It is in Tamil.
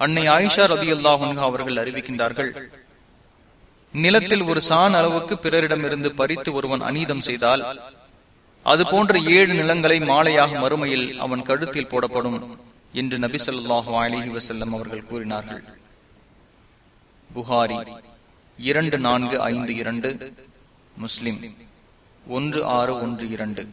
அன்னை ஆயிஷா ரதி அல்லாஹ் அவர்கள் அறிவிக்கின்றார்கள் நிலத்தில் ஒரு சான் அளவுக்கு பிறரிடமிருந்து பறித்து ஒருவன் அநீதம் செய்தால் அது போன்ற ஏழு நிலங்களை மாலையாக மறுமையில் அவன் கழுத்தில் போடப்படும் என்று நபி சொல்லாஹு அலிஹி வசல்லம் அவர்கள் கூறினார்கள். புகாரி இரண்டு நான்கு ஐந்து இரண்டு முஸ்லிம் ஒன்று ஆறு ஒன்று இரண்டு.